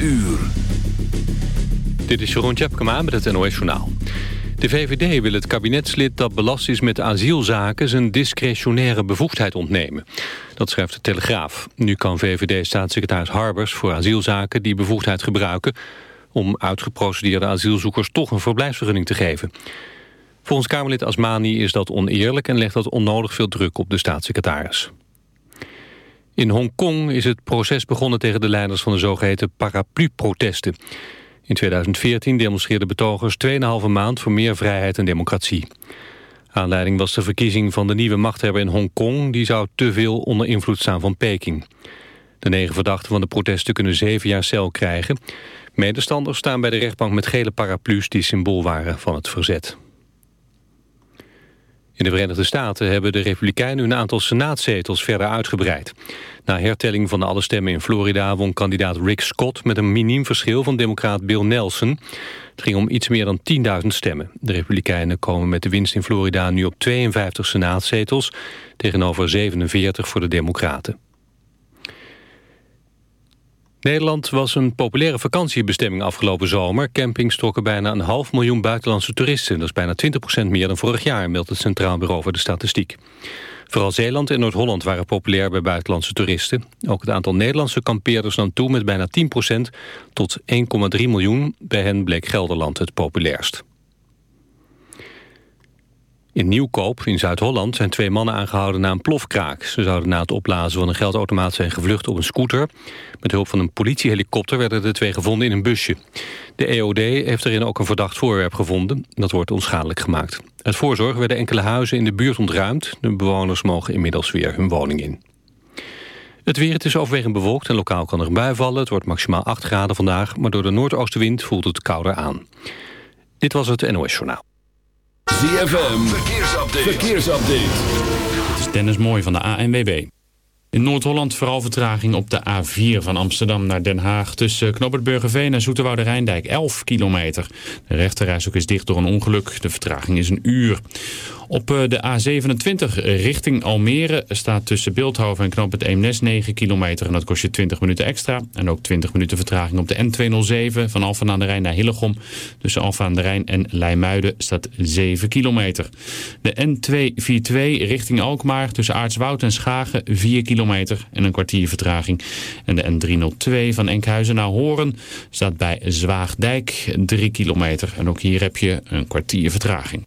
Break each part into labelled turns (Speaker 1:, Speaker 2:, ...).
Speaker 1: uur.
Speaker 2: Dit is Jeroen Tjepkema met het NOS Journaal. De VVD wil het kabinetslid dat belast is met asielzaken... zijn discretionaire bevoegdheid ontnemen. Dat schrijft de Telegraaf. Nu kan VVD-staatssecretaris Harbers voor asielzaken... die bevoegdheid gebruiken om uitgeprocedeerde asielzoekers... toch een verblijfsvergunning te geven. Volgens Kamerlid Asmani is dat oneerlijk... en legt dat onnodig veel druk op de staatssecretaris. In Hongkong is het proces begonnen tegen de leiders van de zogeheten paraplu-protesten. In 2014 demonstreerden betogers 2,5 maand voor meer vrijheid en democratie. Aanleiding was de verkiezing van de nieuwe machthebber in Hongkong... die zou te veel onder invloed staan van Peking. De negen verdachten van de protesten kunnen zeven jaar cel krijgen. Medestanders staan bij de rechtbank met gele paraplu's... die symbool waren van het verzet. In de Verenigde Staten hebben de Republikeinen hun aantal senaatzetels verder uitgebreid. Na hertelling van alle stemmen in Florida won kandidaat Rick Scott met een miniem verschil van democraat Bill Nelson. Het ging om iets meer dan 10.000 stemmen. De Republikeinen komen met de winst in Florida nu op 52 senaatzetels tegenover 47 voor de democraten. Nederland was een populaire vakantiebestemming afgelopen zomer. Campings trokken bijna een half miljoen buitenlandse toeristen. Dat is bijna 20% meer dan vorig jaar, meldt het Centraal Bureau voor de Statistiek. Vooral Zeeland en Noord-Holland waren populair bij buitenlandse toeristen. Ook het aantal Nederlandse kampeerders nam toe met bijna 10% tot 1,3 miljoen. Bij hen bleek Gelderland het populairst. In Nieuwkoop, in Zuid-Holland, zijn twee mannen aangehouden na een plofkraak. Ze zouden na het opblazen van een geldautomaat zijn gevlucht op een scooter. Met hulp van een politiehelikopter werden de twee gevonden in een busje. De EOD heeft erin ook een verdacht voorwerp gevonden. Dat wordt onschadelijk gemaakt. Uit voorzorg werden enkele huizen in de buurt ontruimd. De bewoners mogen inmiddels weer hun woning in. Het weer het is overwegend bewolkt en lokaal kan er een bui vallen. Het wordt maximaal 8 graden vandaag, maar door de noordoostenwind voelt het kouder aan. Dit was het NOS Journaal.
Speaker 1: ZFM, verkeersupdate. verkeersupdate.
Speaker 3: Het is Dennis Mooi van de ANWB. In Noord-Holland vooral vertraging op de A4 van Amsterdam naar Den Haag... tussen Knoppertburgerveen en Zoeterwoude Rijndijk, 11 kilometer. De rechterreis ook is dicht door een ongeluk. De vertraging is een uur. Op eh, de A27 richting Almere staat tussen Beeldhoven en Knoop het Eemnes 9 kilometer. En dat kost je 20 minuten extra. En ook 20 minuten vertraging op de N207 van Alphen aan de Rijn naar Hillegom. Tussen Alphen aan de Rijn en Leimuiden staat 7 kilometer. De N242 richting Alkmaar tussen Aartswoud en Schagen 4 kilometer en een kwartier vertraging. En de N302 van Enkhuizen naar Horen staat bij Zwaagdijk 3 kilometer. En ook hier heb je een kwartier vertraging.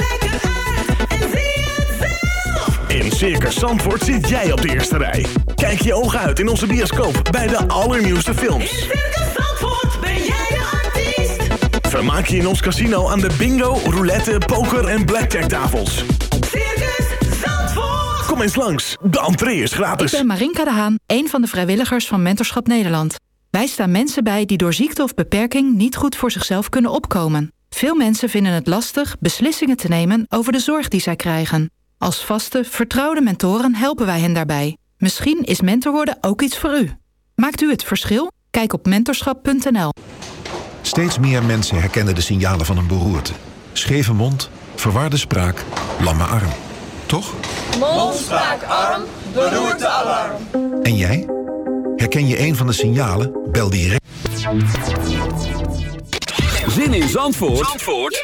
Speaker 4: In Circus Zandvoort zit jij op de eerste rij. Kijk je ogen uit in onze bioscoop bij de allernieuwste
Speaker 5: In
Speaker 4: films.
Speaker 5: Circus Zandvoort ben jij de artiest.
Speaker 4: Vermaak je in ons casino aan de bingo, roulette, poker en blackjack tafels.
Speaker 5: Circus Zandvoort.
Speaker 4: Kom eens langs, de entree is
Speaker 6: Ik
Speaker 4: gratis.
Speaker 6: ben Marinka de Haan, een van de vrijwilligers van Mentorschap Nederland. Wij staan mensen bij die door ziekte of beperking niet goed voor zichzelf kunnen opkomen. Veel mensen vinden het lastig beslissingen te nemen over de zorg die zij krijgen. Als vaste, vertrouwde mentoren helpen wij hen daarbij. Misschien is mentor worden ook iets voor u. Maakt u het verschil? Kijk op mentorschap.nl.
Speaker 7: Steeds meer mensen herkennen de signalen van een beroerte. Scheve mond, verwarde spraak, lamme arm. Toch?
Speaker 8: Mond, spraak, arm, beroerte, alarm.
Speaker 7: En jij? Herken je een van de signalen? Bel direct.
Speaker 1: Zin in Zandvoort, Zandvoort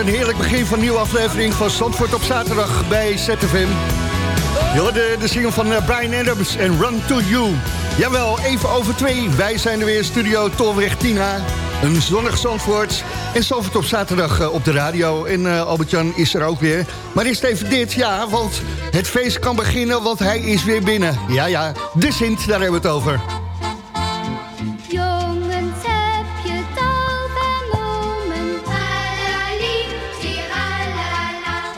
Speaker 9: Een heerlijk begin van een nieuwe aflevering van Zandvoort op zaterdag bij ZFM. Je de single van eh, Brian Adams en Run To You. Jawel, even over twee. Wij zijn er weer, studio Tolweg Tina. Een zonnig Zandvoort. En Zandvoort op zaterdag eh, op de radio. En eh, Albert-Jan is er ook weer. Maar eerst even dit, ja, want het feest kan beginnen, want hij is weer binnen. Ja, ja, de Sint, daar hebben we het over.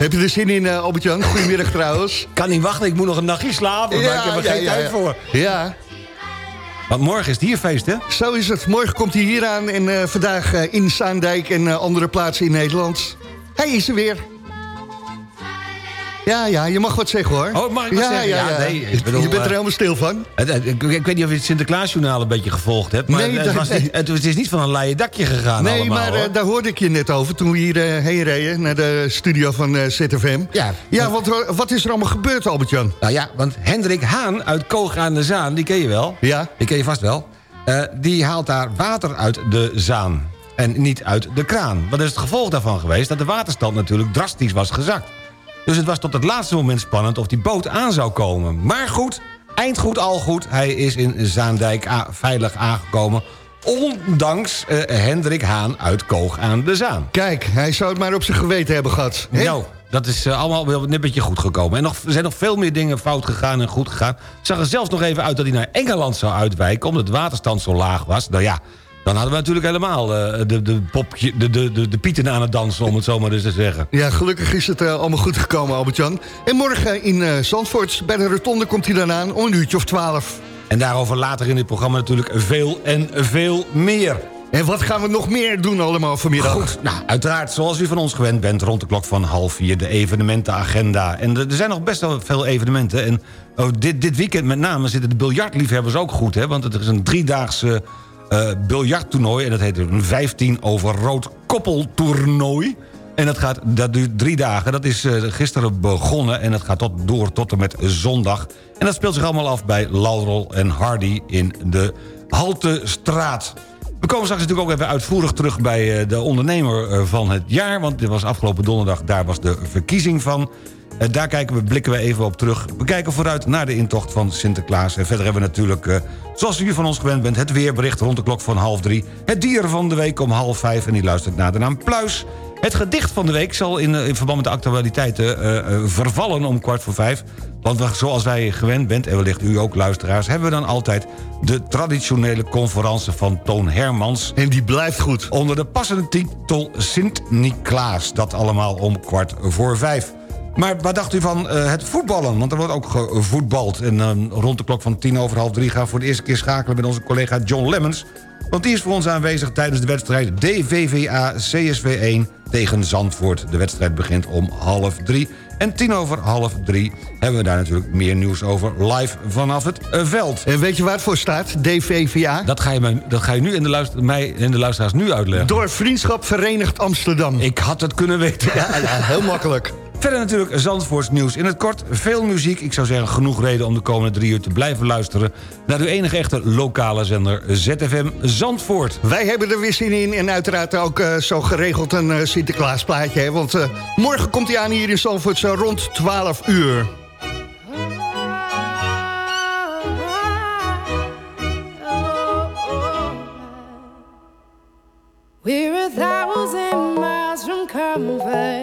Speaker 10: Heb je
Speaker 9: er zin in, eh, Albert-Jan? Goedemiddag trouwens.
Speaker 11: Kan niet wachten, ik moet nog een nachtje slapen, maar ik heb er geen tijd voor.
Speaker 9: Ja,
Speaker 11: Want morgen is het hier feest, hè?
Speaker 9: zo is het. Morgen komt hij hier aan en eh, vandaag eh, in Zaandijk en andere plaatsen in Nederland. Hij is er weer. Ja, ja, je mag wat zeggen hoor.
Speaker 11: Oh, mag ik wat
Speaker 9: ja,
Speaker 11: zeggen?
Speaker 9: Ja,
Speaker 11: Ja,
Speaker 9: ja.
Speaker 11: nee, ik bedoel,
Speaker 9: je bent er
Speaker 11: eh,
Speaker 9: helemaal stil van.
Speaker 11: Het- het- Ik, ik weet niet of je het Sinterklaasjournaal een beetje gevolgd hebt... maar
Speaker 9: Nee,
Speaker 11: het,
Speaker 9: dat-
Speaker 11: was niet, het, is niet van een leien dakje gegaan
Speaker 9: nee,
Speaker 11: allemaal,
Speaker 9: maar eh,
Speaker 11: hoor.
Speaker 9: daar hoorde ik je net over toen we hier eh, heen reden... naar de studio van eh, ZFM.
Speaker 11: Ja.
Speaker 9: ja want wat is er allemaal gebeurd, Albert-Jan?
Speaker 11: Nou ja, want Hendrik Haan uit Koog aan de Zaan, die ken je wel.
Speaker 9: Ja.
Speaker 11: Die ken je vast wel. Die haalt daar water uit de Zaan. En niet uit de kraan. Wat is het gevolg daarvan geweest? Dat de waterstand natuurlijk drastisch was gezakt. Dus het was tot het laatste moment spannend of die boot aan zou komen. Maar goed, eind goed al goed. Hij is in Zaandijk veilig aangekomen. Ondanks eh, Hendrik Haan uit Koog aan de Zaan.
Speaker 9: Kijk, hij zou het maar op zijn geweten hebben gehad.
Speaker 11: Nou, dat is eh, allemaal wel een beetje goed gekomen. En nog, er zijn nog veel meer dingen fout gegaan en goed gegaan. Het zag er zelfs nog even uit dat hij naar Engeland zou uitwijken... omdat de waterstand zo laag was. Nou ja, dan hadden we natuurlijk helemaal eh, de, de, popje, de, de, de, de pieten aan het dansen... om het zo maar eens te zeggen.
Speaker 9: Ja, gelukkig is het eh, allemaal goed gekomen, Albert-Jan. En morgen in eh Zandvoort, bij de rotonde, komt hij dan aan... om een uurtje of twaalf.
Speaker 11: En daarover later in dit programma natuurlijk veel en veel meer.
Speaker 9: En wat gaan we nog meer doen allemaal vanmiddag?
Speaker 11: Goed, nou, uiteraard, zoals u van ons gewend bent... rond de klok van half vier, de evenementenagenda. En er zijn nog best wel veel evenementen. En oh, dit, dit weekend met name zitten de biljartliefhebbers ook goed... Hè, want het is een driedaagse biljarttoernooi... en dat heet een 15 over rood koppeltoernooi... En dat, gaat, dat duurt drie dagen. Dat is eh, gisteren begonnen en dat gaat tot, door tot en met zondag. En dat speelt zich allemaal af bij Laurel en Hardy in de Haltestraat. We komen straks natuurlijk ook even uitvoerig terug bij eh, de ondernemer eh, van het jaar. Want dit was afgelopen donderdag, daar was de verkiezing van. Eh, Daar kijken we, blikken we even op terug. We kijken vooruit naar de intocht van Sinterklaas. En verder hebben we natuurlijk, eh, zoals u van ons gewend bent... het weerbericht rond de klok van half drie. Het dier van de week om half vijf. En die luistert naar de naam Pluis. Het gedicht van de week zal in, eh, in verband met de actualiteiten vervallen om kwart voor vijf. Want zoals wij gewend bent, en wellicht u ook luisteraars... hebben we dan altijd de traditionele conferentie van Toon Hermans.
Speaker 9: En die blijft goed.
Speaker 11: Onder de passende titel Sint-Niklaas. Dat allemaal om kwart voor vijf. Maar wat dacht u van eh, het voetballen? Want er wordt ook gevoetbald. En eh, rond de klok van tien over half drie gaan we voor de eerste keer schakelen... met onze collega John Lemmens. Want die is voor ons aanwezig tijdens de wedstrijd DVVA CSV 1 tegen Zandvoort. De wedstrijd begint om half drie. En tien over half drie hebben we daar natuurlijk meer nieuws over... live vanaf het eh, veld.
Speaker 9: En weet je waar het voor staat? DVVA?
Speaker 11: Dat ga je, mij, dat ga je nu in de, luister, mij en de luisteraars nu uitleggen.
Speaker 9: Door Vriendschap Verenigd Amsterdam.
Speaker 11: Ik had het kunnen weten.
Speaker 9: Ja, ja, heel makkelijk.
Speaker 11: Verder natuurlijk Zandvoorts nieuws in het kort. Veel muziek, ik zou zeggen genoeg reden om de komende drie uur te blijven luisteren... naar uw enige echte lokale zender ZFM Zandvoort.
Speaker 9: Wij hebben er weer zin in en uiteraard ook eh, zo geregeld een eh, Sinterklaasplaatje. Hè? Want eh, morgen komt hij aan hier in Zandvoort zo rond 12 uur.
Speaker 12: We're a thousand miles from comfort.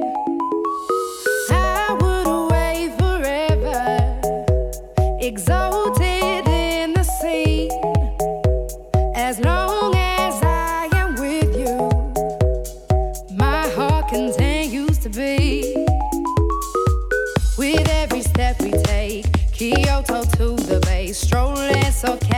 Speaker 12: So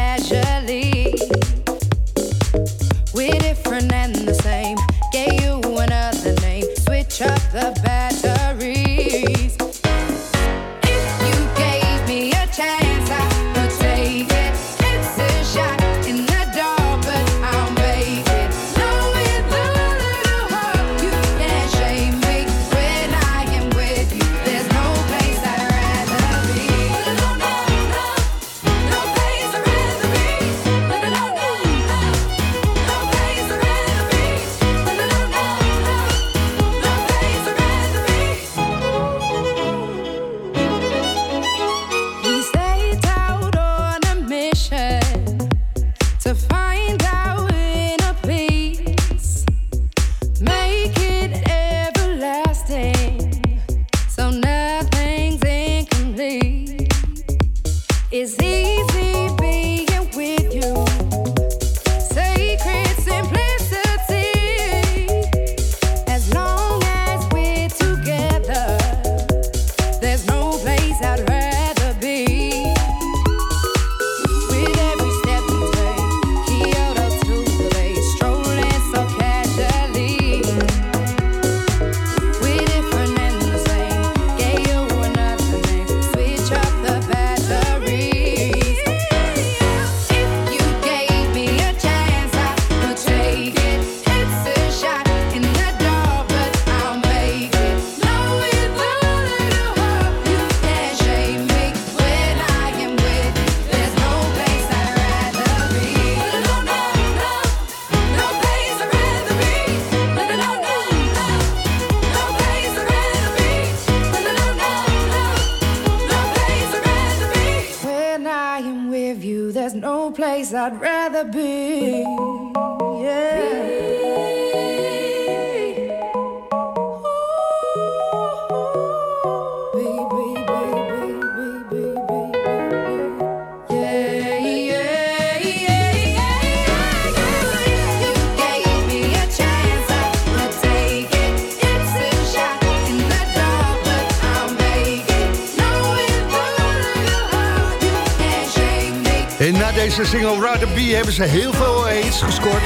Speaker 5: hebben ze heel veel hits gescoord.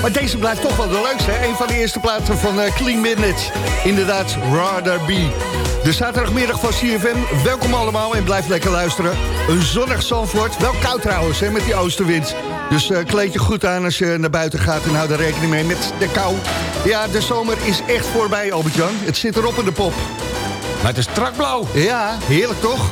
Speaker 5: Maar deze blijft toch wel de leukste. Hè? Een van de eerste platen van eh, Clean Minutes. Inderdaad, Rather Be. De zaterdagmiddag van CFM. Welkom allemaal en blijf lekker luisteren. Een zonnig Zandvoort. Wel koud trouwens hè, met die oostenwind. Dus eh, kleed je goed aan als je naar buiten gaat en hou er rekening mee met de kou. Ja, de zomer is echt voorbij, Albert-Jan. Het zit erop in de pop.
Speaker 11: Maar het is strak blauw.
Speaker 5: Ja, heerlijk toch?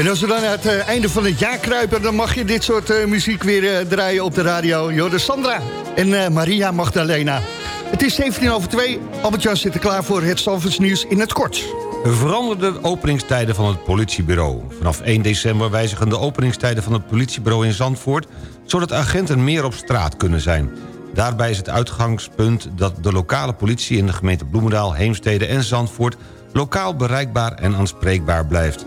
Speaker 5: En als we dan aan het eh, einde van het jaar kruipen... dan mag je dit soort eh, muziek weer eh, draaien op de radio. Jorde Sandra en Maria Magdalena. Het is 17 over 2. Albert-Jan zit klaar voor het Stamfords in het kort.
Speaker 11: Veranderde openingstijden van het politiebureau. Vanaf 1 december wijzigen de openingstijden van het politiebureau in Zandvoort... zodat agenten meer op straat kunnen zijn. Daarbij is het uitgangspunt dat de lokale politie in de gemeente Bloemendaal, Heemstede en Zandvoort lokaal bereikbaar en aanspreekbaar blijft.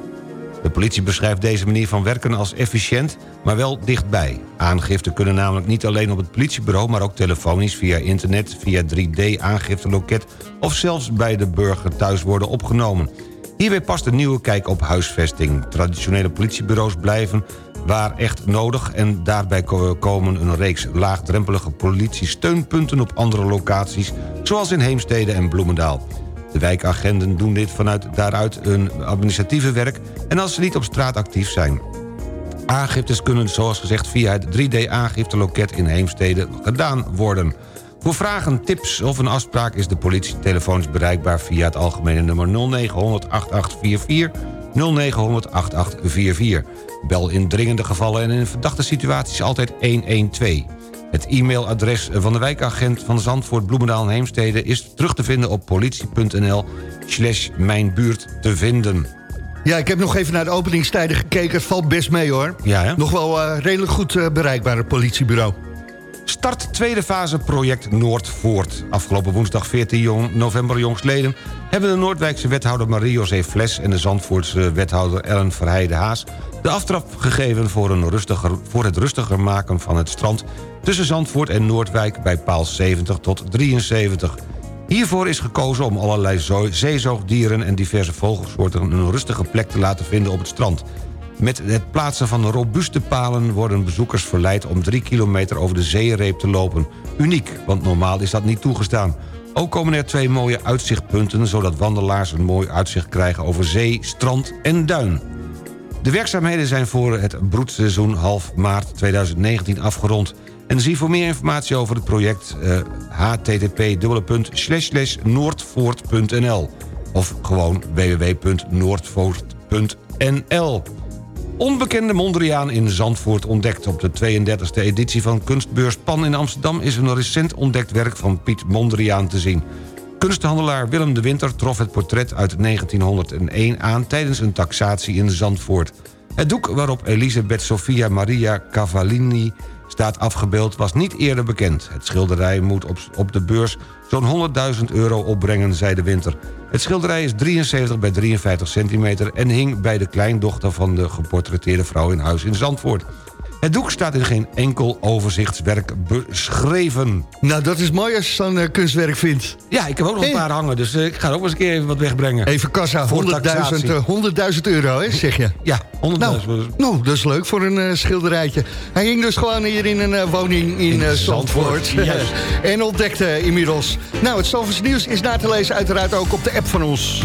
Speaker 11: De politie beschrijft deze manier van werken als efficiënt, maar wel dichtbij. Aangiften kunnen namelijk niet alleen op het politiebureau... maar ook telefonisch, via internet, via 3D-aangifteloket... of zelfs bij de burger thuis worden opgenomen. Hierbij past een nieuwe kijk op huisvesting. Traditionele politiebureaus blijven waar echt nodig... en daarbij ko- komen een reeks laagdrempelige politiesteunpunten... op andere locaties, zoals in Heemstede en Bloemendaal. De wijkagenten doen dit vanuit daaruit hun administratieve werk... en als ze niet op straat actief zijn. Aangiftes kunnen zoals gezegd via het 3D-aangifteloket in Heemstede gedaan worden. Voor vragen, tips of een afspraak is de politie telefonisch bereikbaar... via het algemene nummer 0900 8844 0900 8844. Bel in dringende gevallen en in verdachte situaties altijd 112. Het e-mailadres van de wijkagent van Zandvoort, Bloemendaal en Heemstede... is terug te vinden op politie.nl slash mijnbuurt te vinden.
Speaker 9: Ja, ik heb nog even naar de openingstijden gekeken. Het valt best mee hoor.
Speaker 11: Ja, hè?
Speaker 9: Nog wel eh, redelijk goed eh, bereikbaar, het politiebureau.
Speaker 11: Start tweede fase project Noordvoort. Afgelopen woensdag 14 jong, november jongstleden... hebben de Noordwijkse wethouder Marie-José Fles... en de Zandvoortse wethouder Ellen Verheide-Haas... de aftrap gegeven voor, een rustiger, voor het rustiger maken van het strand... tussen Zandvoort en Noordwijk bij paal 70 tot 73. Hiervoor is gekozen om allerlei zo- zeezoogdieren... en diverse vogelsoorten een rustige plek te laten vinden op het strand... Met het plaatsen van robuuste palen worden bezoekers verleid om drie kilometer over de zeereep te lopen. Uniek, want normaal is dat niet toegestaan. Ook komen er twee mooie uitzichtpunten... zodat wandelaars een mooi uitzicht krijgen over zee, strand en duin. De werkzaamheden zijn voor het broedseizoen half maart 2019 afgerond. En zie voor meer informatie over het project eh, http://noordvoort.nl of gewoon www.noordvoort.nl. Onbekende Mondriaan in Zandvoort ontdekt. Op de 32e editie van Kunstbeurs Pan in Amsterdam... is een recent ontdekt werk van Piet Mondriaan te zien. Kunsthandelaar Willem de Winter trof het portret uit 1901 aan... tijdens een taxatie in Zandvoort. Het doek waarop Elisabeth Sophia Maria Cavallini staat afgebeeld... was niet eerder bekend. Het schilderij moet op, op de beurs zo'n 100.000 euro opbrengen, zei de Winter. Het schilderij is 73 bij 53 centimeter... en hing bij de kleindochter van de geportretteerde vrouw in huis in Zandvoort. Het doek staat in geen enkel overzichtswerk beschreven.
Speaker 9: Nou, dat is mooi als je zo'n eh, kunstwerk vindt.
Speaker 11: Ja, ik heb ook nog een
Speaker 9: Hey.
Speaker 11: paar hangen, dus eh, ik ga ook eens een keer even wat wegbrengen.
Speaker 9: Even kassa, 100.000
Speaker 11: Voor taxatie.
Speaker 9: eh, 100.000 euro, hè, zeg je?
Speaker 11: Ja, 100.000
Speaker 9: Nou, nou, dat is leuk voor een schilderijtje. Hij hing dus gewoon hier in een woning in,
Speaker 11: In Zandvoort,
Speaker 9: en ontdekte inmiddels. Nou, het Zandvoorts nieuws is na te lezen uiteraard ook op de app van ons.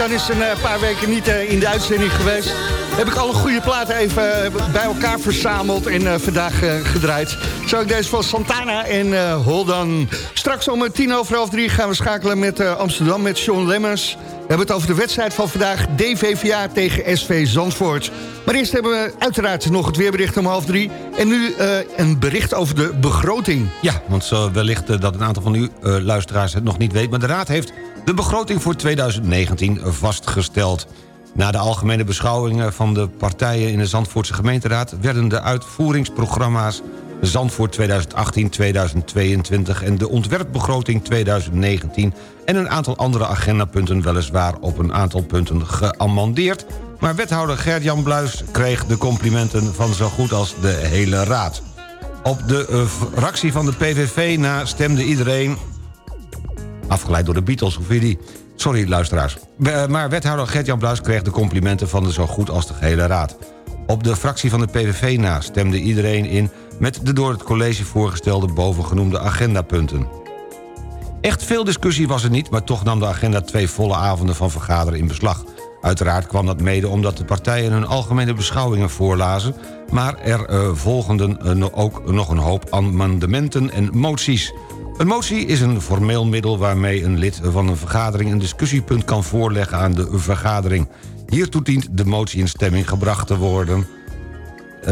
Speaker 9: Albert-Jan is een eh, paar weken niet eh, in de uitzending geweest. Heb ik alle goede platen even eh, bij elkaar verzameld en vandaag gedraaid. Zo ik deze van Santana en Hold On. Straks om tien over half drie gaan we schakelen met Amsterdam, met Sean Lemmers. We hebben het over de wedstrijd van vandaag, DVVA tegen SV Zandvoort. Maar eerst hebben we uiteraard nog het weerbericht om half drie. En nu een bericht over de begroting.
Speaker 11: Ja, want wellicht dat een aantal van u luisteraars het nog niet weet... maar de Raad heeft de begroting voor 2019 vastgesteld. Na de algemene beschouwingen van de partijen in de Zandvoortse gemeenteraad... werden de uitvoeringsprogramma's Zandvoort 2018-2022 en de ontwerpbegroting 2019... en een aantal andere agendapunten weliswaar op een aantal punten geamendeerd... maar wethouder Gert-Jan Bluis kreeg de complimenten van zo goed als de hele raad. Op de eh, fractie van de PVV na stemde iedereen... afgeleid door de Beatles, vind je die? Sorry, luisteraars. Eh, Maar wethouder Gert-Jan Bluis kreeg de complimenten van de zo goed als de gehele raad. Op de fractie van de PVV na stemde iedereen in... met de door het college voorgestelde bovengenoemde agendapunten. Echt veel discussie was er niet, maar toch nam de agenda twee volle avonden van vergaderen in beslag. Uiteraard kwam dat mede omdat de partijen hun algemene beschouwingen voorlazen... maar er eh, volgden eh, ook nog een hoop amendementen en moties. Een motie is een formeel middel waarmee een lid van een vergadering... een discussiepunt kan voorleggen aan de vergadering. Hiertoe dient de motie in stemming gebracht te worden eh,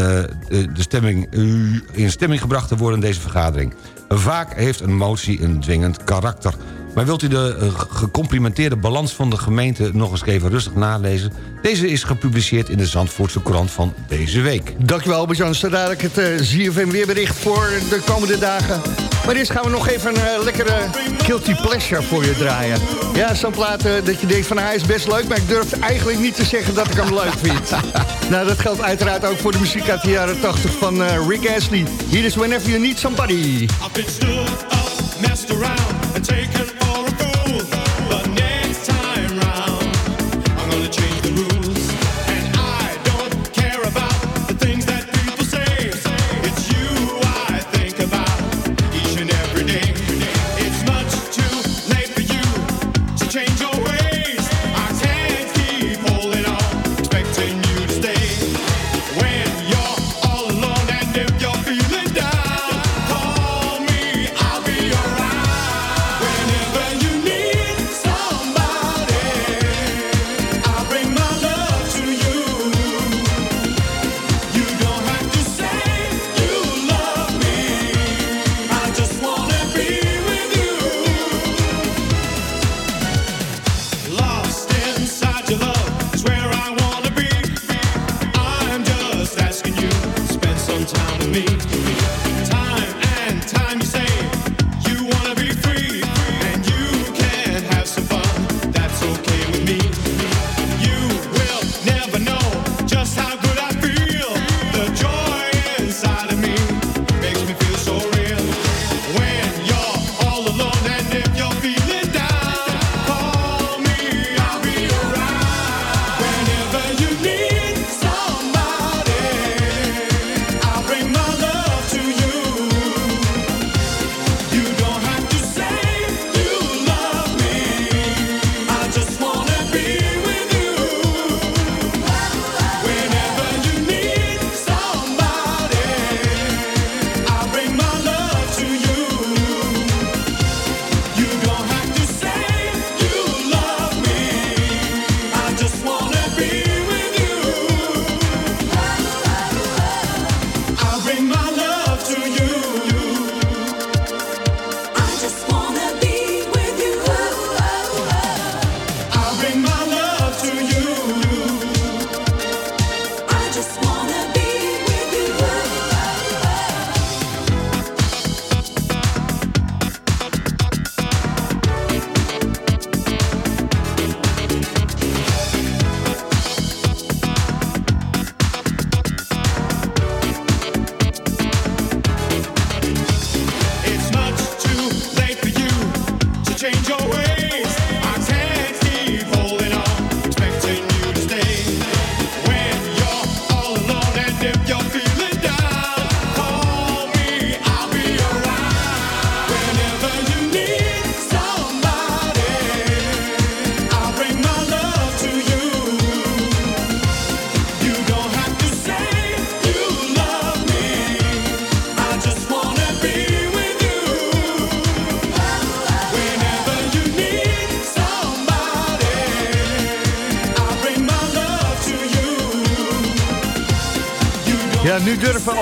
Speaker 11: de stemming, eh, in stemming gebracht te worden deze vergadering. Vaak heeft een motie een dwingend karakter. Maar wilt u de eh, gecomplimenteerde balans van de gemeente nog eens even rustig nalezen? Deze is gepubliceerd in de Zandvoortse krant van deze week.
Speaker 9: Dankjewel Albert-Jan. Zo dadelijk het eh, ZFM weerbericht voor de komende dagen. Maar eerst gaan we nog even een eh, lekkere guilty pleasure voor je draaien. Ja, zo'n plaat dat je denkt van hij is best leuk... maar ik durf eigenlijk niet te zeggen dat ik hem leuk vind. nou, dat geldt uiteraard ook voor de muziek uit de jaren 80 van eh, Rick Astley. Hier is Whenever You Need Somebody.
Speaker 13: I've been stood up, messed around, and taken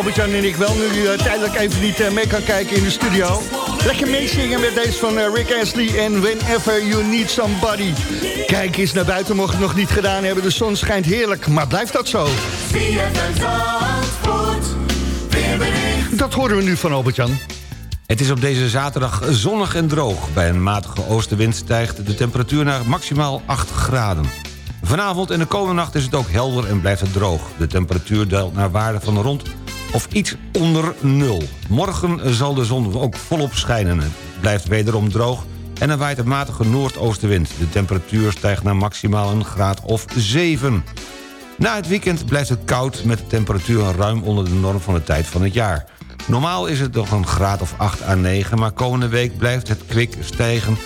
Speaker 14: Albert-Jan en ik wel, nu je tijdelijk even niet eh, mee kan kijken in de studio. Lekker meezingen met deze van eh, Rick Astley en Whenever You Need Somebody. Kijk eens naar buiten, mocht het nog niet gedaan hebben. De zon schijnt heerlijk, maar blijft dat zo? Dat horen we nu van Albert-Jan.
Speaker 11: Het is op deze zaterdag zonnig en droog. Bij een matige oostenwind stijgt de temperatuur naar maximaal 8 graden. Vanavond en de komende nacht is het ook helder en blijft het droog. De temperatuur daalt naar waarde van rond of iets onder nul. Morgen zal de zon ook volop schijnen. Het blijft wederom droog en er waait een matige noordoostenwind. De temperatuur stijgt naar maximaal een graad of 7. Na het weekend blijft het koud met de temperatuur ruim onder de norm van de tijd van het jaar. Normaal is het nog een graad of 8 à 9, maar komende week blijft het kwik stijgen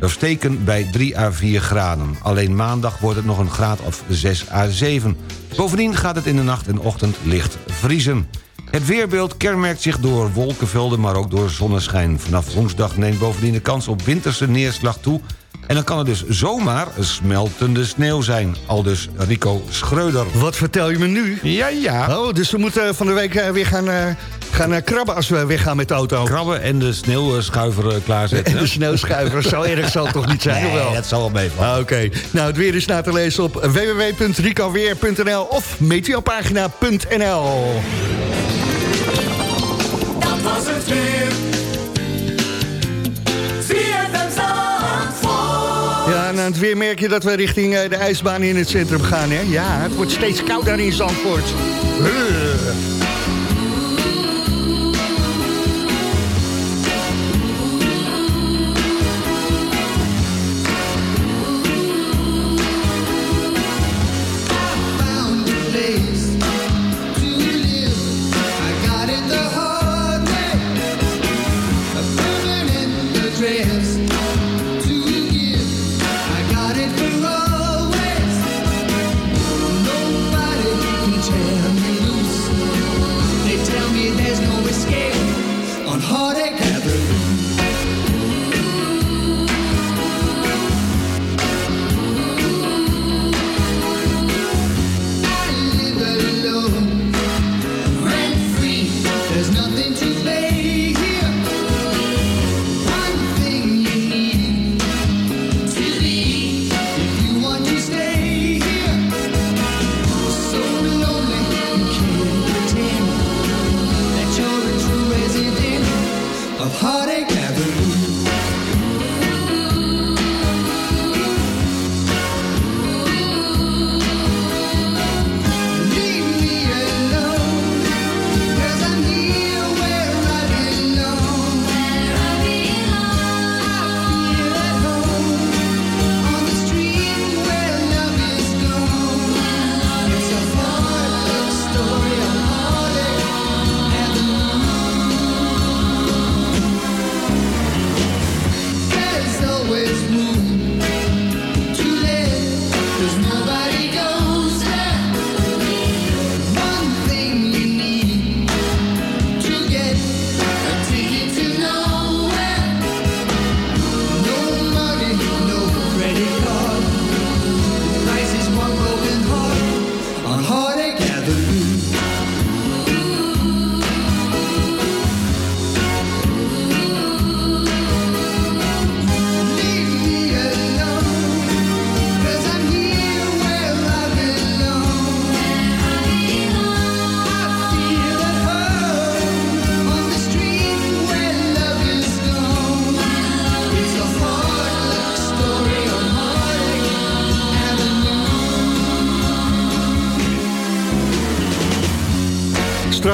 Speaker 11: of steken bij 3 à 4 graden. Alleen maandag wordt het nog een graad of 6 à 7. Bovendien gaat het in de nacht en ochtend licht vriezen. Het weerbeeld kenmerkt zich door wolkenvelden, maar ook door zonneschijn. Vanaf woensdag neemt bovendien de kans op winterse neerslag toe... en dan kan het dus zomaar smeltende sneeuw zijn. Al dus Rico Schreuder.
Speaker 14: Wat vertel je me nu?
Speaker 11: Ja, ja.
Speaker 14: Oh, dus we moeten van de week eh, weer gaan, eh, gaan eh, krabben als we weggaan met de auto.
Speaker 11: Krabben en de sneeuwschuiver klaarzetten.
Speaker 14: En de sneeuwschuiver, zo erg zal het toch niet zijn, wel?
Speaker 11: Nee, dat zal wel meevallen.
Speaker 14: Ah, Oké, nou het weer is na te lezen op www.ricoweer.nl of meteopagina.nl. Ja, en aan het weer merk je dat we richting eh, de ijsbaan in het centrum gaan, hè? Ja, het wordt steeds kouder in Zandvoort.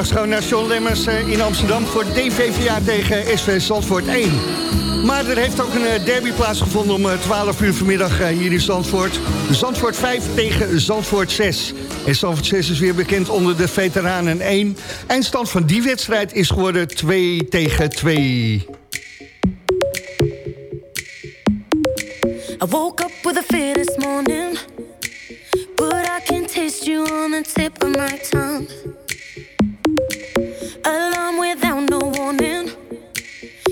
Speaker 14: We naar John Lemmers eh, in Amsterdam voor DVVA tegen SV Zandvoort 1. Maar er heeft ook een eh, derby plaatsgevonden om eh, 12 uur vanmiddag eh, hier in Zandvoort. Zandvoort 5 tegen Zandvoort 6. En Zandvoort 6 is weer bekend onder de veteranen 1. Eindstand van die wedstrijd is geworden 2 tegen 2.
Speaker 5: I up with a fear morning, but I can taste you on the tip of my tongue. Alarm without no warning.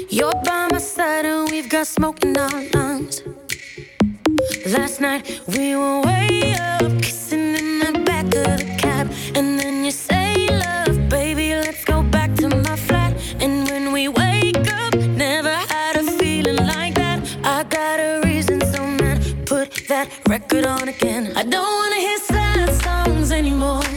Speaker 5: You're by my side and we've got smoke in our lungs. Last night we were way up, kissing in the back of the cab, and then you say, "Love, baby, let's go back to my flat." And when we wake up, never had a feeling like that. I got a reason, so man, put that record on again. I don't wanna hear sad songs anymore.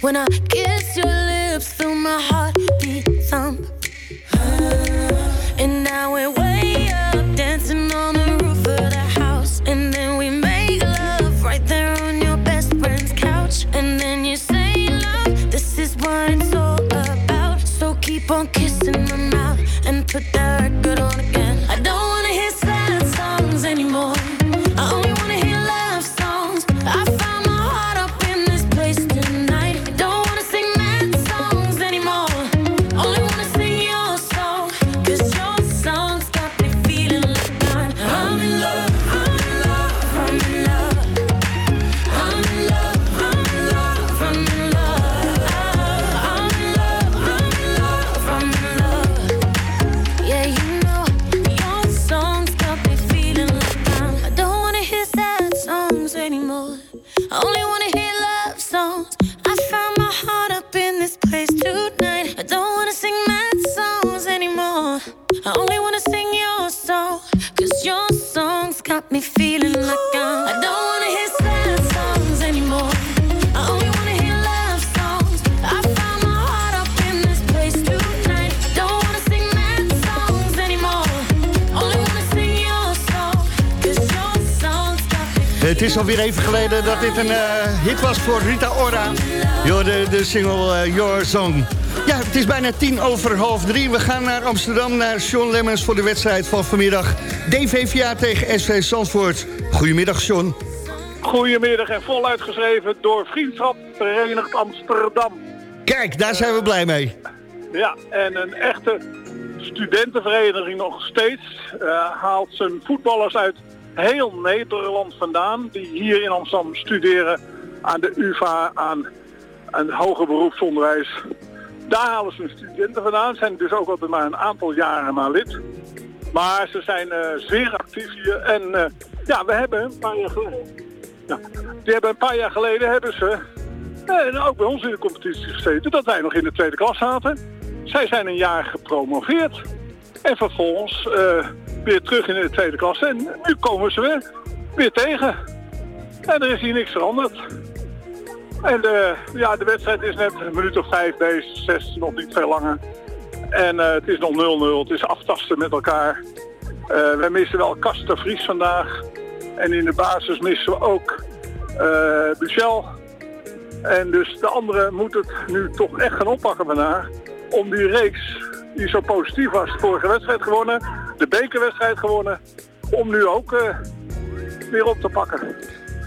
Speaker 5: When I kiss your lips, feel my heartbeat thump. And now we're way up, dancing on the roof of the house. And then we make love right there on your best friend's couch. And then you say, Love, this is what it's all about. So keep on kissing my mouth and put that record on again. I don't
Speaker 9: alweer even geleden dat dit een eh, hit was voor Rita Ora. Yo, de, de single eh, Your Song. Ja, het is bijna tien over half drie. We gaan naar Amsterdam, naar Sean Lemmens... voor de wedstrijd van vanmiddag. DVVA tegen SV Zandvoort. Goedemiddag, Sean.
Speaker 15: Goedemiddag en voluit geschreven door Vriendschap Verenigd Amsterdam.
Speaker 9: Kijk, daar zijn we blij mee.
Speaker 15: Ja, en een echte studentenvereniging nog steeds eh, haalt zijn voetballers uit heel Nederland vandaan... die hier in Amsterdam studeren aan de UvA, aan, aan het hoger beroepsonderwijs. Daar halen ze hun studenten vandaan, zijn dus ook altijd maar een aantal jaren maar lid. Maar ze zijn eh, zeer actief hier en eh, ja, we hebben een paar jaar geleden... Ja, die hebben een paar jaar geleden hebben ze en ook bij ons in de competitie gezeten dat wij nog in de tweede klas zaten. Zij zijn een jaar gepromoveerd en vervolgens eh, weer terug in de tweede klas. En nu komen ze weer, weer tegen. En er is hier niks veranderd. En de, ja, de wedstrijd is net een minuut of vijf bezig, zes, nog niet veel langer. En eh, het is nog 0-0, het is aftasten met elkaar. Eh we missen wel Kaster Vries vandaag. En in de basis missen we ook eh Michel. En dus de anderen moeten het nu toch echt gaan oppakken vandaag. Om die reeks die zo positief was, de vorige wedstrijd gewonnen, de bekerwedstrijd gewonnen, om nu ook eh, weer op te pakken.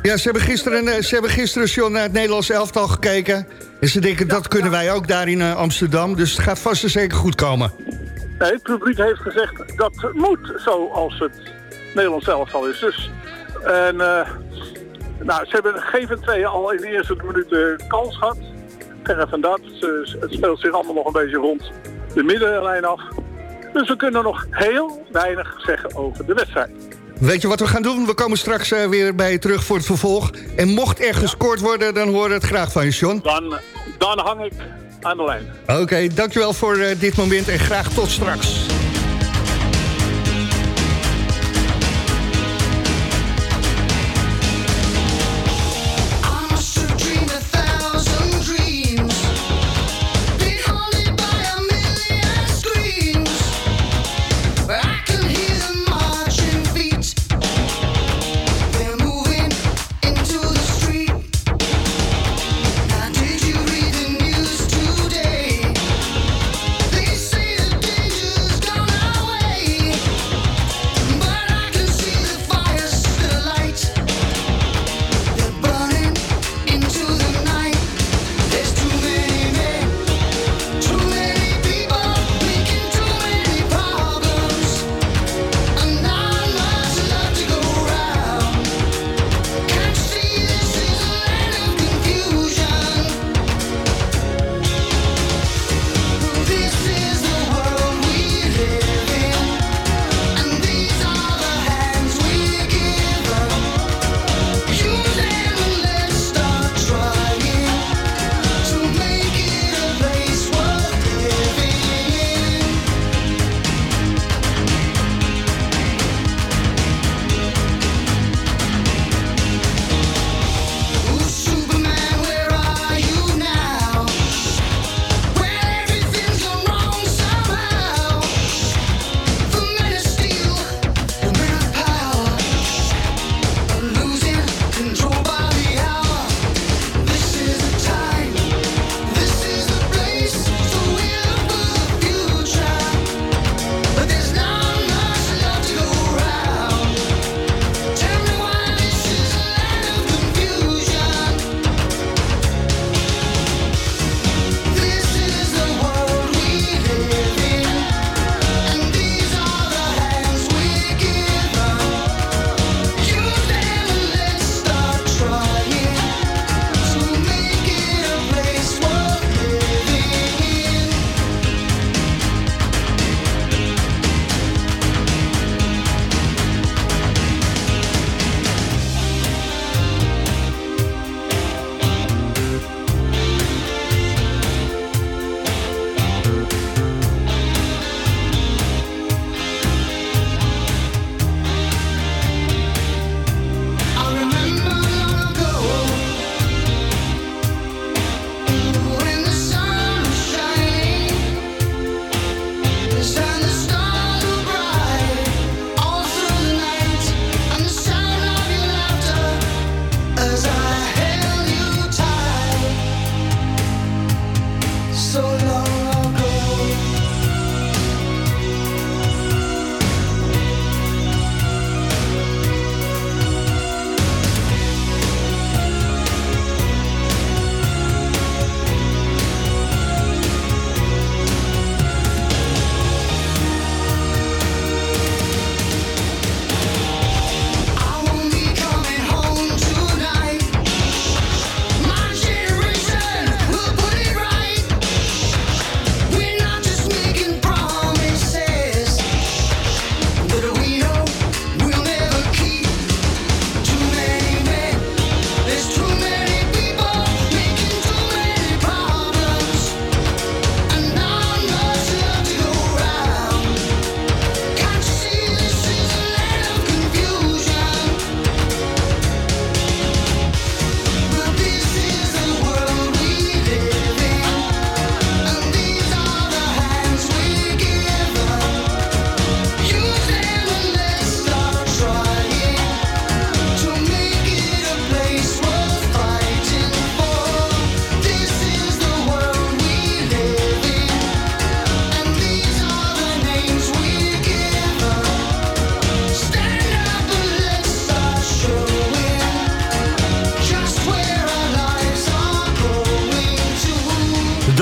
Speaker 9: Ja, ze hebben gisteren, eh, ze hebben gisteren Sean, naar het Nederlands elftal gekeken. En ze denken, dat kunnen wij ook daar in eh, Amsterdam. Dus het gaat vast en zeker goed komen.
Speaker 15: Nee, het publiek heeft gezegd dat moet zoals het Nederlands elftal is. Dus, en, nou, ze hebben geen van tweeën al in de eerste minuut de kans gehad. Verre van dat. Ze- het speelt zich allemaal nog een beetje rond de middenlijn af. Dus we kunnen nog heel weinig zeggen over de wedstrijd.
Speaker 9: Weet je wat we gaan doen? We komen straks eh, weer bij je terug voor het vervolg. En mocht er gescoord worden, dan horen we het graag van je, Sean.
Speaker 15: Dan, dan hang ik aan de lijn.
Speaker 9: Oké, dankjewel voor eh, dit moment en graag tot straks.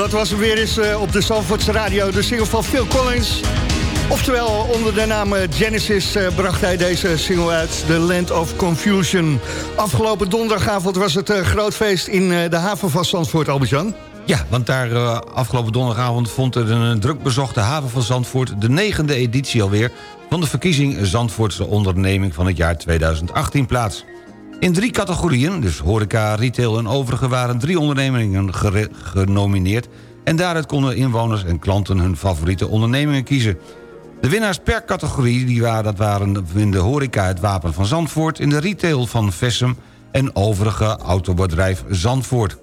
Speaker 9: Dat was hem weer eens eh, op de Zandvoortse Radio, de single van Phil Collins. Oftewel, onder de naam eh, Genesis eh, bracht hij deze single uit, The Land of Confusion. Afgelopen donderdagavond was het groot feest in de haven van Zandvoort, Albert-Jan.
Speaker 11: Ja, want daar afgelopen donderdagavond vond er een druk bezochte haven van Zandvoort... de negende editie alweer van de verkiezing Zandvoortse onderneming van het jaar 2018 plaats. In drie categorieën, dus horeca, retail en overige... waren drie ondernemingen genomineerd... en daaruit konden inwoners en klanten hun favoriete ondernemingen kiezen. De winnaars per categorie die waren, dat waren in de horeca het Wapen van Zandvoort... in de retail van Vessem en overige autobedrijf Zandvoort.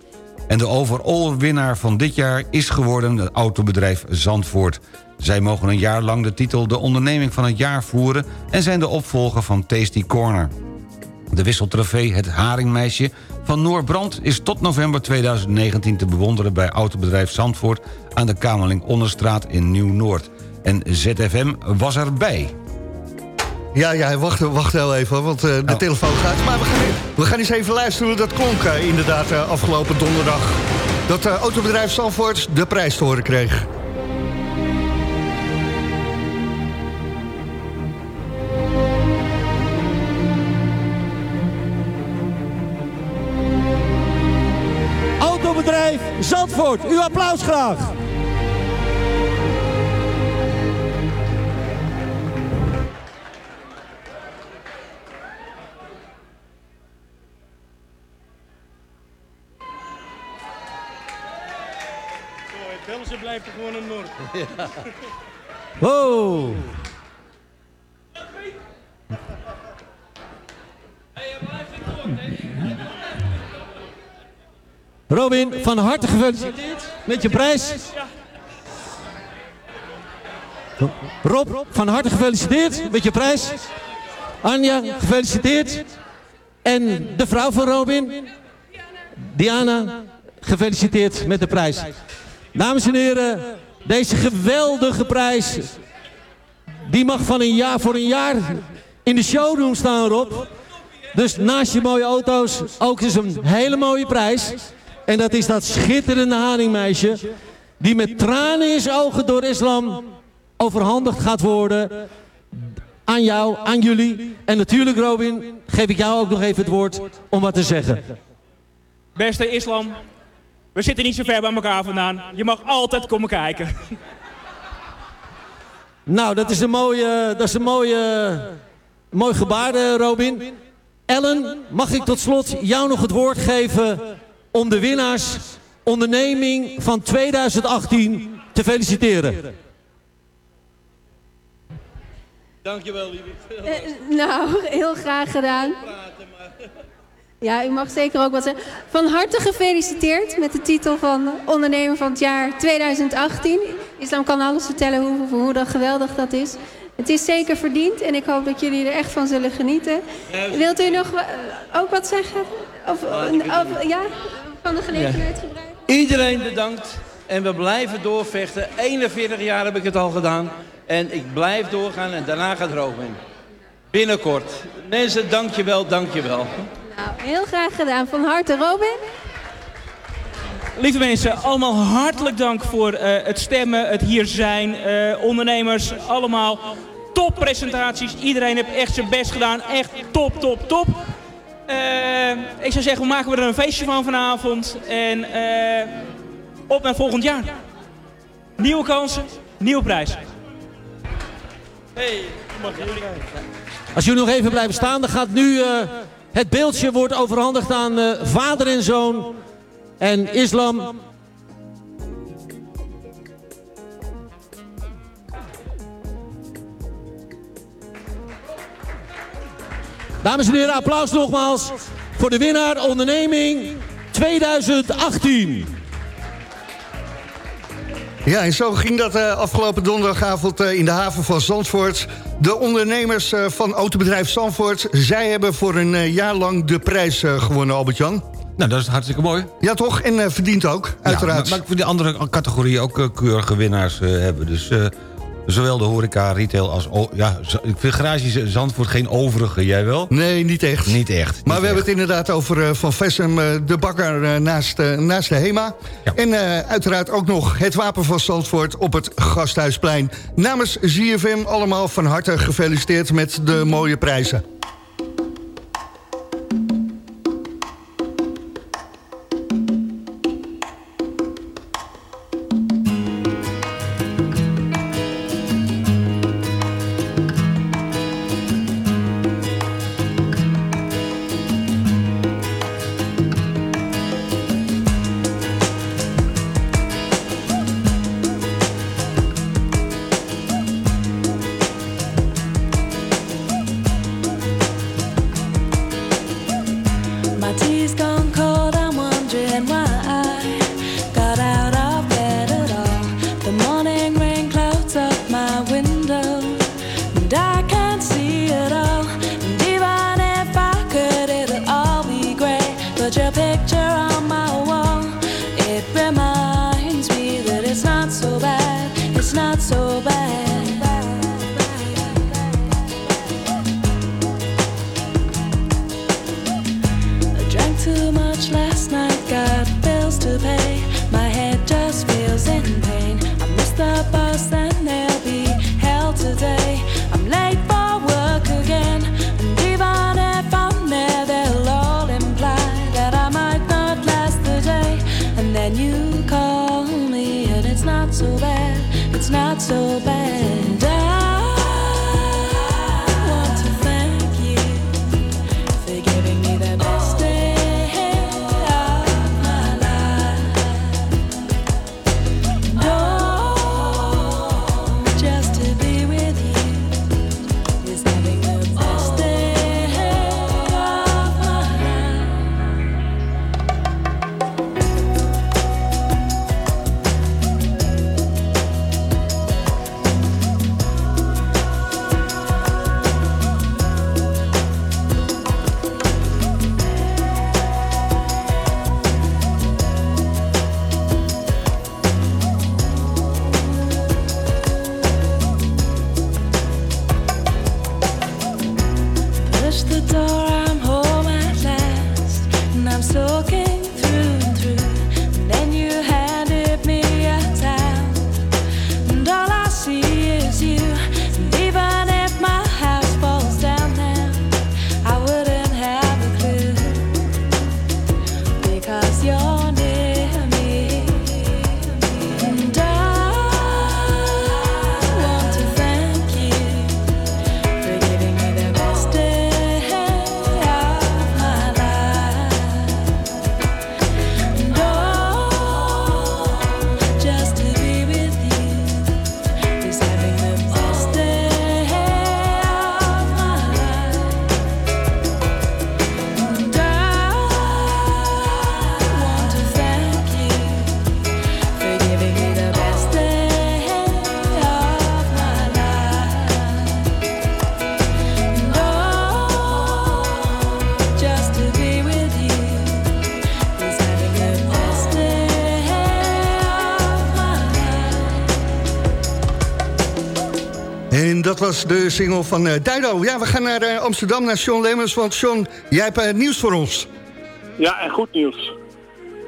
Speaker 11: En de overall winnaar van dit jaar is geworden het autobedrijf Zandvoort. Zij mogen een jaar lang de titel de onderneming van het jaar voeren... en zijn de opvolger van Tasty Corner. De wisseltrofee Het Haringmeisje van Noorbrand... is tot november 2019 te bewonderen bij autobedrijf Zandvoort... aan de Kamerling Onderstraat in Nieuw-Noord. En ZFM was erbij.
Speaker 9: Ja, ja, wacht, wacht heel even, want eh, de telefoon gaat. Maar we gaan, we gaan eens even luisteren hoe dat klonk eh, inderdaad eh, afgelopen donderdag. Dat autobedrijf Zandvoort de prijs te horen kreeg.
Speaker 16: Autobedrijf Zandvoort, uw applaus graag.
Speaker 17: België blijft er gewoon een Noord.
Speaker 16: Wow. Robin, van harte gefeliciteerd met je prijs. Rob, van harte gefeliciteerd met je prijs. Anja, gefeliciteerd. En de vrouw van Robin, Diana, gefeliciteerd met de prijs. Dames en heren, deze geweldige prijs, die mag van een jaar voor een jaar in de showroom staan, Rob. Dus naast je mooie auto's ook eens een hele mooie prijs. En dat is dat schitterende haringmeisje, die met tranen in zijn ogen door islam overhandigd gaat worden aan jou, aan jullie. En natuurlijk, Robin, geef ik jou ook nog even het woord om wat te zeggen.
Speaker 17: Beste islam, we zitten niet zo ver bij elkaar vandaan. Je mag altijd komen kijken.
Speaker 16: Nou, dat is een mooie, dat is een mooie, mooi gebaar, eh, Robin. Ellen, mag ik tot slot jou nog het woord geven om de winnaars onderneming van 2018 te feliciteren?
Speaker 17: Dankjewel, lieve.
Speaker 18: Eh, nou, heel graag gedaan. Ja, u mag zeker ook wat zeggen. Van harte gefeliciteerd met de titel van ondernemer van het jaar 2018. Islam kan alles vertellen hoe, hoe dat geweldig dat is. Het is zeker verdiend en ik hoop dat jullie er echt van zullen genieten. Wilt u nog ook wat zeggen? Of, of- ja, van de gelegenheid gebruiken?
Speaker 16: Iedereen bedankt
Speaker 19: En we blijven doorvechten. 41 jaar heb ik het al gedaan. En ik blijf doorgaan en daarna gaat Robin. Binnenkort. Mensen, dank je wel, dank je wel.
Speaker 18: Nou, heel graag gedaan. Van harte, Robin.
Speaker 17: Lieve mensen, allemaal hartelijk dank voor eh, het stemmen, het hier zijn. eh, ondernemers, allemaal top presentaties. Iedereen heeft echt zijn best gedaan. Echt top, top, top. Eh, ik zou zeggen, we maken er een feestje van vanavond. En eh, op naar volgend jaar. Nieuwe kansen, nieuwe prijs. Hey.
Speaker 16: Als jullie nog even blijven staan, dan gaat nu eh, het beeldje wordt overhandigd aan vader en zoon en islam. Dames en heren, applaus nogmaals voor de winnaar onderneming 2018.
Speaker 20: Ja, en zo ging dat eh, afgelopen donderdagavond eh, in de haven van Zandvoort. De ondernemers eh, van autobedrijf Zandvoort... zij hebben voor een eh, jaar lang de prijs eh, gewonnen, Albert-Jan.
Speaker 11: Nou, dat is hartstikke mooi.
Speaker 20: Ja, toch? En eh, verdient ook, uiteraard.
Speaker 11: Ja, maar, maar ik vind de andere categorieën ook eh, keurige winnaars eh, hebben. Dus eh, zowel de horeca, retail als... ja, ik vind Garage Zandvoort geen overige. Jij wel?
Speaker 20: Nee, niet echt.
Speaker 11: Niet echt.
Speaker 20: Maar we hebben het inderdaad over eh, Van Vessem, eh, de bakker eh, naast, naast de HEMA. En uiteraard ook nog het Wapen van Zandvoort op het Gasthuisplein. Namens ZFM allemaal van harte gefeliciteerd met de mooie prijzen.
Speaker 9: Was de single van eh Dido. Ja, we gaan naar eh, Amsterdam, naar Sean Lemmers. Want Sean, jij hebt eh, nieuws voor ons.
Speaker 15: Ja, en goed nieuws.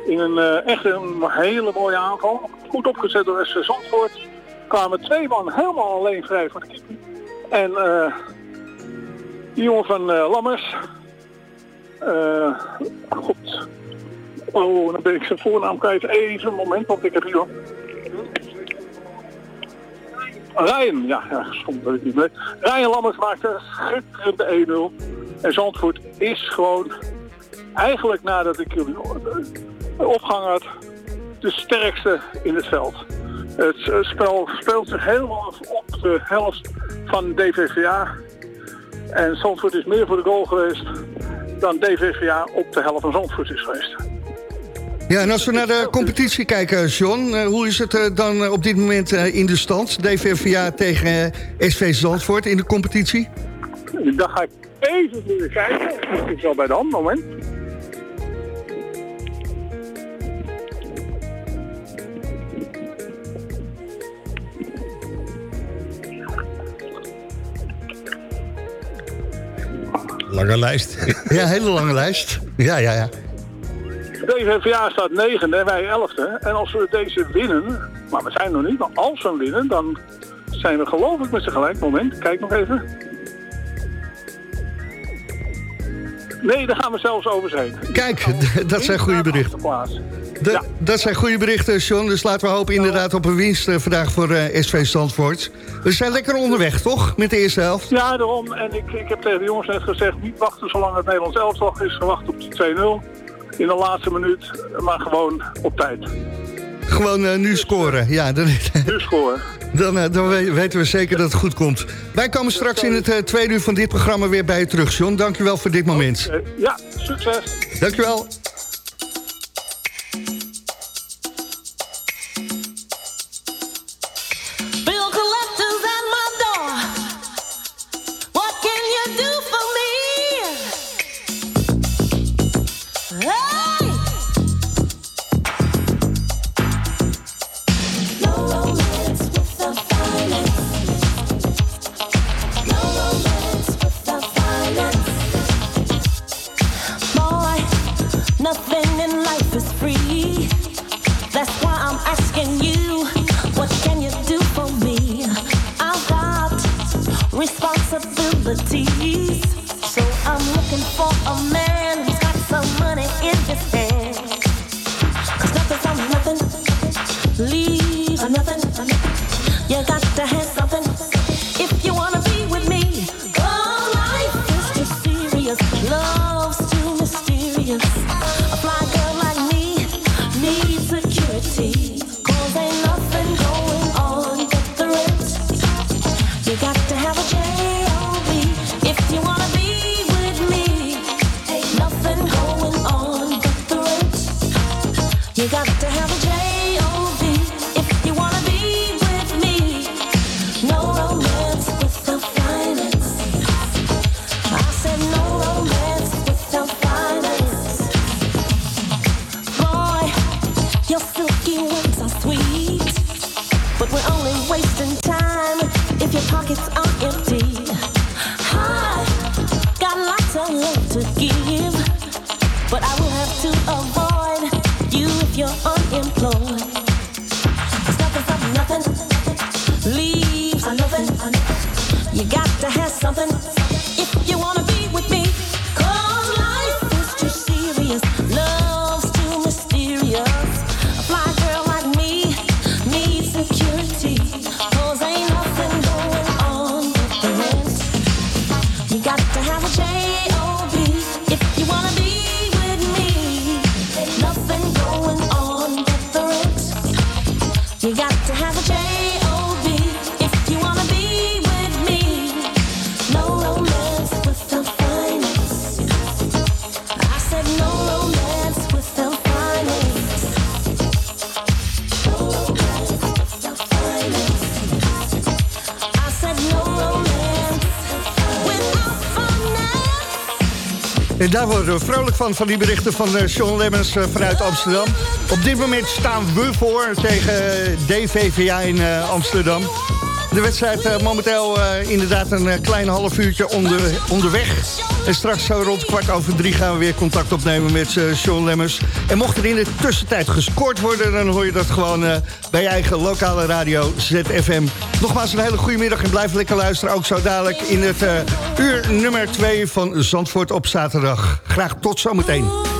Speaker 15: In een echt een hele mooie aanval, goed opgezet door SV Zandvoort, kwamen twee man helemaal alleen vrij van de. En die jongen van Lammers, god, oh, dan ben ik zijn voornaam kwijt. Even een moment, want ik heb hier... Ryan, ja, ja dat ik niet mee. Ryan Lammers maakte een schitterende 1-0. En Zandvoort is gewoon, eigenlijk nadat ik jullie opgang had, de sterkste in het veld. Het spel speelt zich helemaal op de helft van DVVA. En Zandvoort is meer voor de goal geweest dan DVVA op de helft van Zandvoort is geweest.
Speaker 9: Ja, en als we naar de competitie kijken, John, eh, hoe is het eh, dan eh, op dit moment in de stand? DVVA tegen SV Zandvoort in de competitie?
Speaker 15: Dan ga ik even weer kijken. Ik zal bij de hand, moment.
Speaker 11: Lange lijst.
Speaker 9: Ja, hele lange lijst. Ja, ja, ja.
Speaker 15: DVVA staat negende en wij elfde. En als we deze winnen, maar we zijn nog niet, maar als we winnen, dan zijn we geloof ik met z'n gelijk. Moment, kijk nog even. Nee, daar gaan we zelfs over heen.
Speaker 9: Kijk, dat zijn goede berichten. Dat- Dat zijn goede berichten, John. Dus laten we hopen inderdaad op een winst eh, vandaag voor eh, SV Zandvoort. We zijn lekker onderweg, toch? Met de eerste helft.
Speaker 15: Ja, daarom. En ik, ik heb tegen de jongens net gezegd, niet wachten zolang het Nederlands elftal is. Gewacht op de 2-0 in de laatste minuut, maar gewoon op tijd.
Speaker 9: Gewoon eh, nu scoren. Ja, dan,
Speaker 15: Nu scoren.
Speaker 9: dan, eh, dan we- weten we zeker dat het goed komt. Wij komen straks in het eh, tweede uur van dit programma weer bij je terug, John. Dank je wel voor dit moment.
Speaker 15: Ja, succes.
Speaker 9: Dank
Speaker 5: responsibility.
Speaker 9: En daar worden we vrolijk van, van die berichten van eh, Sean Lemmens eh, vanuit Amsterdam. Op dit moment staan we voor tegen DVVA in eh, Amsterdam.
Speaker 5: De wedstrijd eh, momenteel eh, inderdaad een eh, klein half uurtje onder, onderweg. En straks zo rond kwart over drie gaan we weer contact opnemen met Sean Lemmers. En mocht er in de tussentijd gescoord worden... dan hoor je dat gewoon bij je eigen lokale radio ZFM. Nogmaals een hele goede middag en blijf lekker luisteren. Ook zo dadelijk in het uur nummer 2 van Zandvoort op zaterdag. Graag tot zometeen.